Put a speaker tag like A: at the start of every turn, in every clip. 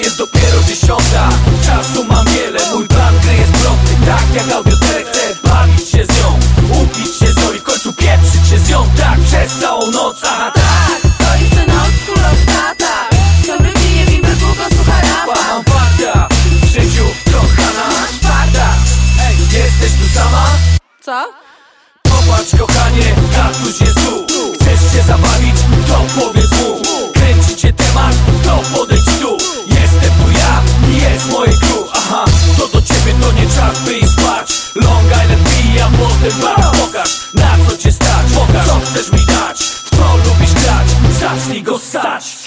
A: jest dopiero dziesiąta. Czasu mam wiele, mój plan gry jest prosty. Tak jak audioterek chcę bawić się z nią Upić się z nią i w końcu pieprzyć się z nią. Tak przez całą noc, aha Pokaż, na co cię stać? Pokaż, co chcesz mi dać? W co lubisz grać? Zacznij go stać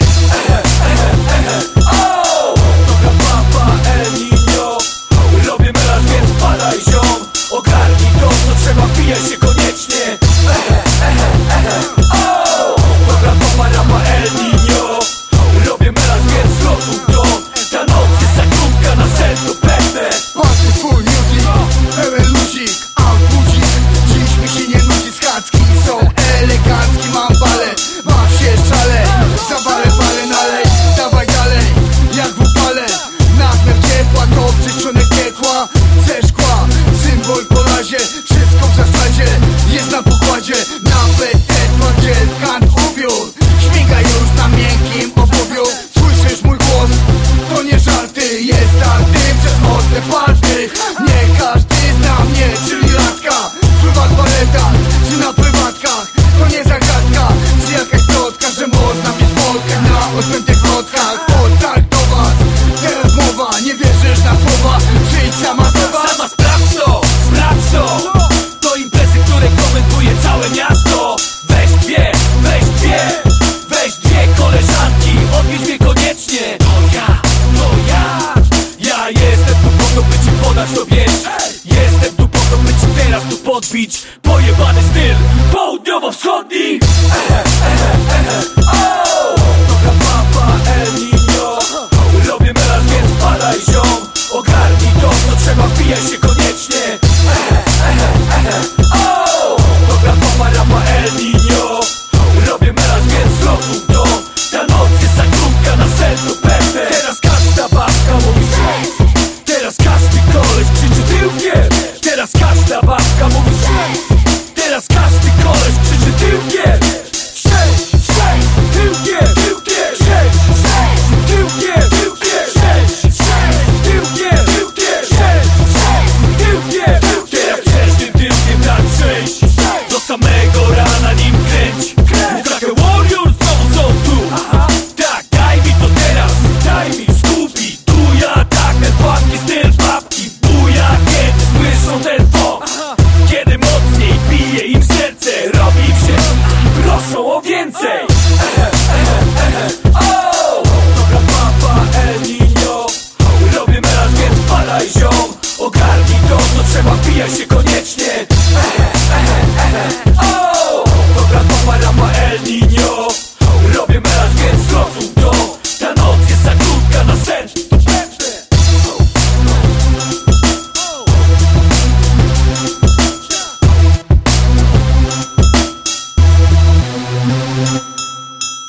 A: to Jestem tu po to, by ci teraz tu podbić. Pojebany styl południowo-wschodni. Trzeba wbijać się koniecznie. Dobra, popa, rama, el niño Robię melanż, więc zrozum awesome man.